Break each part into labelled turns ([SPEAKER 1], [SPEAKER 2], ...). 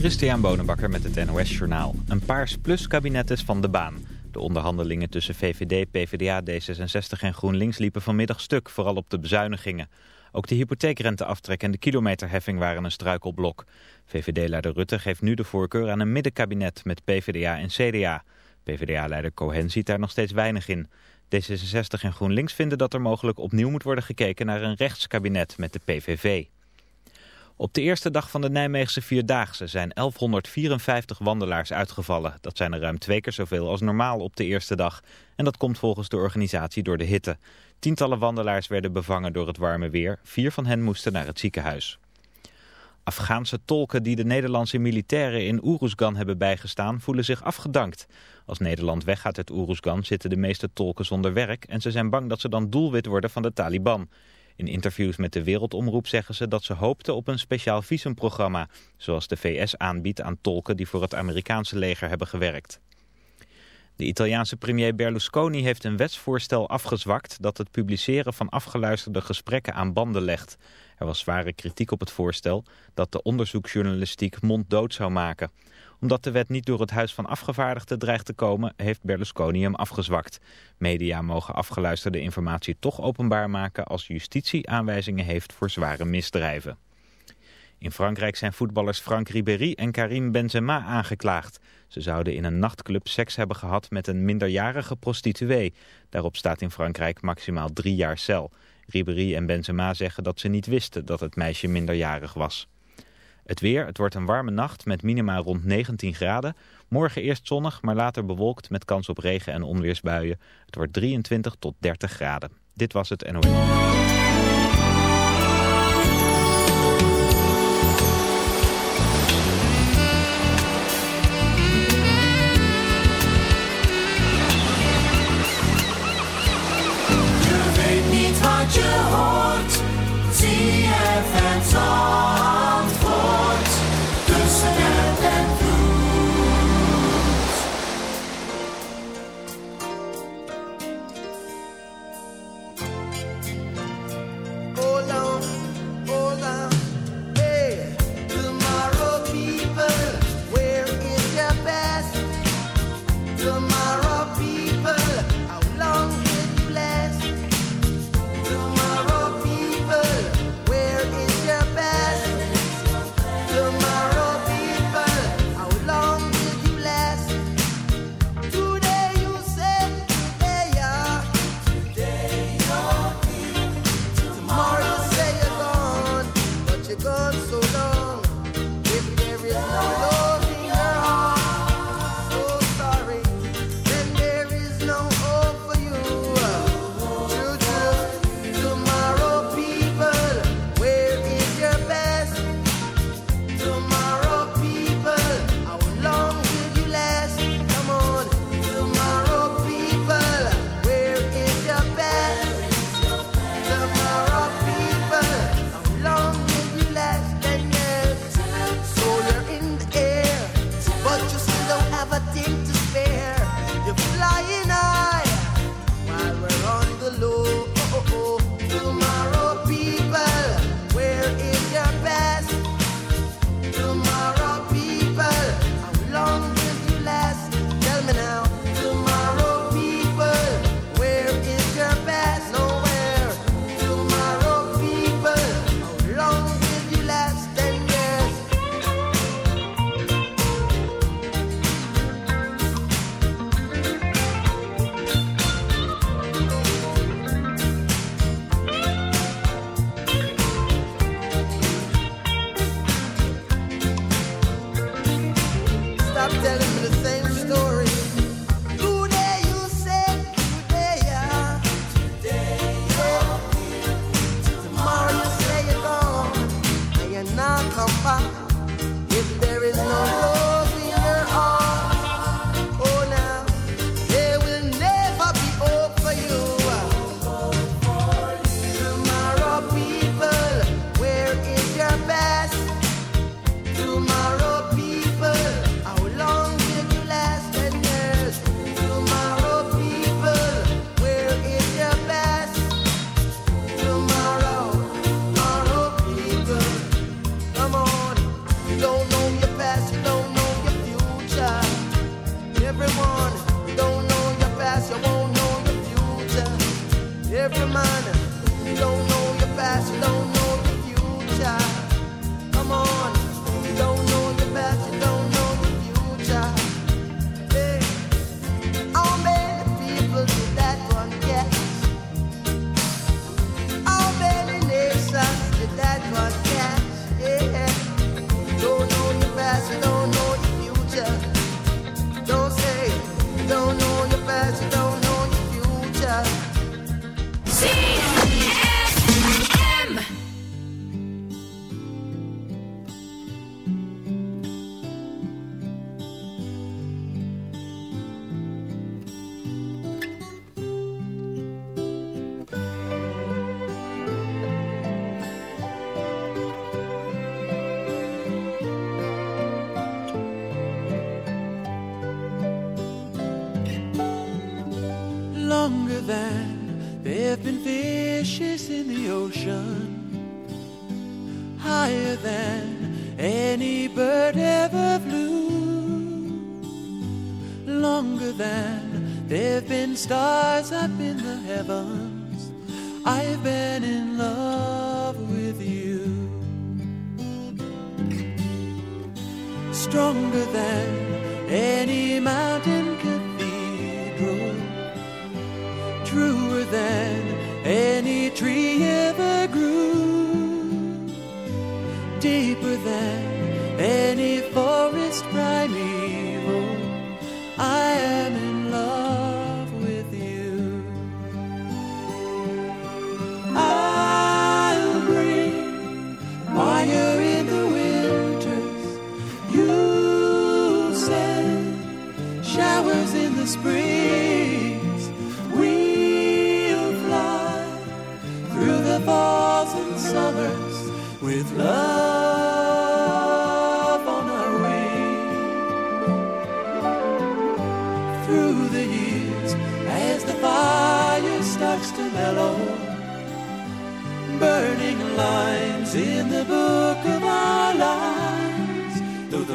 [SPEAKER 1] Christian Bonenbakker met het NOS Journaal. Een paars plus kabinet is van de baan. De onderhandelingen tussen VVD, PvdA, D66 en GroenLinks liepen vanmiddag stuk, vooral op de bezuinigingen. Ook de hypotheekrenteaftrek en de kilometerheffing waren een struikelblok. VVD-leider Rutte geeft nu de voorkeur aan een middenkabinet met PvdA en CDA. PvdA-leider Cohen ziet daar nog steeds weinig in. D66 en GroenLinks vinden dat er mogelijk opnieuw moet worden gekeken naar een rechtskabinet met de PVV. Op de eerste dag van de Nijmeegse Vierdaagse zijn 1154 wandelaars uitgevallen. Dat zijn er ruim twee keer zoveel als normaal op de eerste dag. En dat komt volgens de organisatie door de hitte. Tientallen wandelaars werden bevangen door het warme weer. Vier van hen moesten naar het ziekenhuis. Afghaanse tolken die de Nederlandse militairen in Oeruzgan hebben bijgestaan voelen zich afgedankt. Als Nederland weggaat uit Oeruzgan zitten de meeste tolken zonder werk en ze zijn bang dat ze dan doelwit worden van de Taliban. In interviews met de Wereldomroep zeggen ze dat ze hoopten op een speciaal visumprogramma, zoals de VS aanbiedt aan tolken die voor het Amerikaanse leger hebben gewerkt. De Italiaanse premier Berlusconi heeft een wetsvoorstel afgezwakt dat het publiceren van afgeluisterde gesprekken aan banden legt. Er was zware kritiek op het voorstel dat de onderzoeksjournalistiek monddood zou maken omdat de wet niet door het Huis van Afgevaardigden dreigt te komen, heeft Berlusconi hem afgezwakt. Media mogen afgeluisterde informatie toch openbaar maken als justitie aanwijzingen heeft voor zware misdrijven. In Frankrijk zijn voetballers Frank Ribéry en Karim Benzema aangeklaagd. Ze zouden in een nachtclub seks hebben gehad met een minderjarige prostituee. Daarop staat in Frankrijk maximaal drie jaar cel. Ribéry en Benzema zeggen dat ze niet wisten dat het meisje minderjarig was. Het weer, het wordt een warme nacht met minima rond 19 graden. Morgen eerst zonnig, maar later bewolkt met kans op regen en onweersbuien. Het wordt 23 tot 30 graden. Dit was het NOS.
[SPEAKER 2] see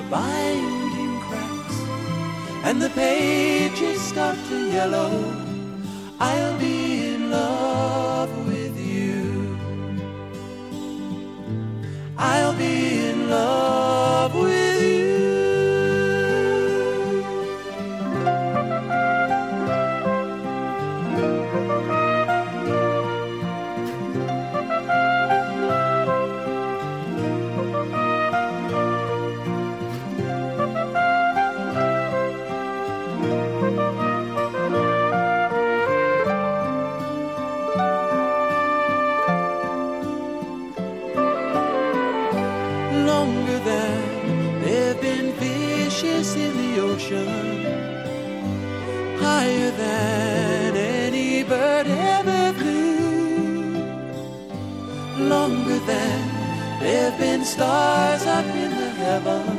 [SPEAKER 2] binding cracks and the pages start to yellow, I'll be in love. stars up in the heavens.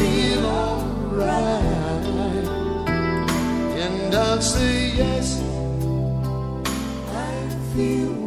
[SPEAKER 3] feel alright. And I'll say yes, I feel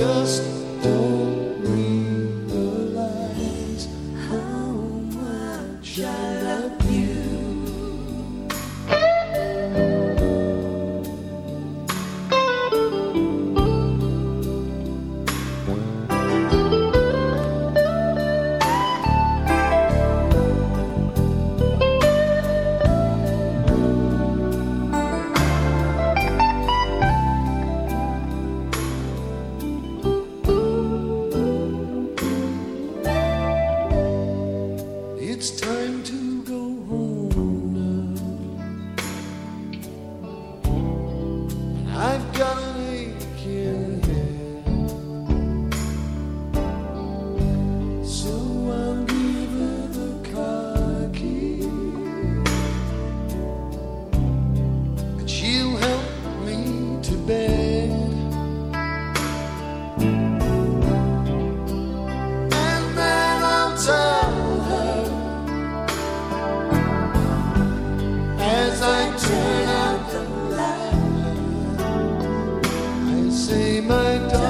[SPEAKER 3] just like dawn.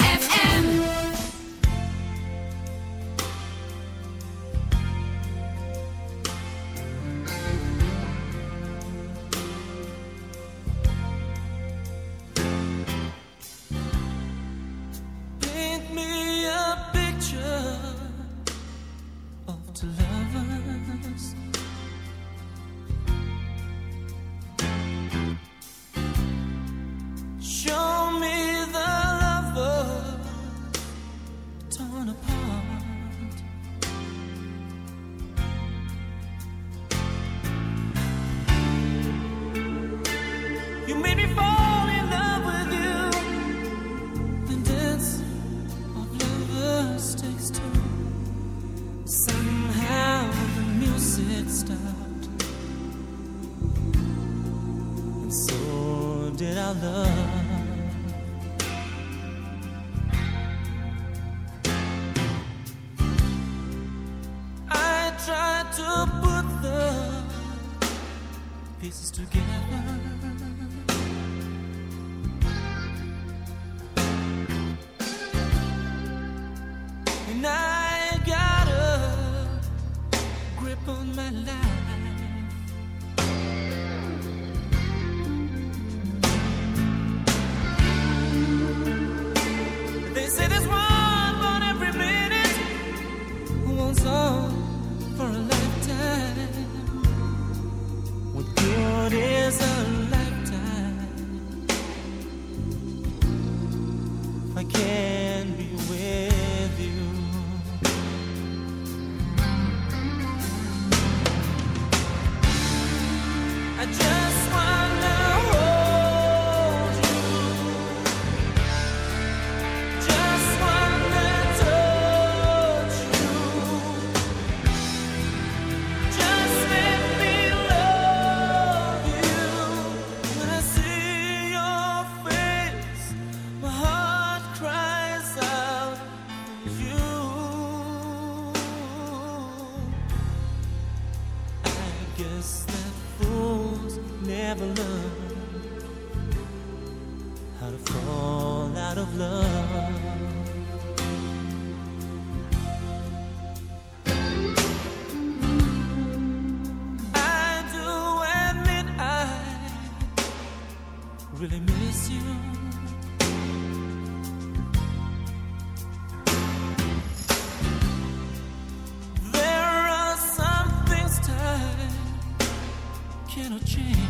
[SPEAKER 2] did I love? I tried to put the pieces together. No change.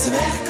[SPEAKER 4] Netzwerk.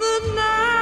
[SPEAKER 5] the
[SPEAKER 6] night.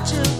[SPEAKER 7] about
[SPEAKER 8] you.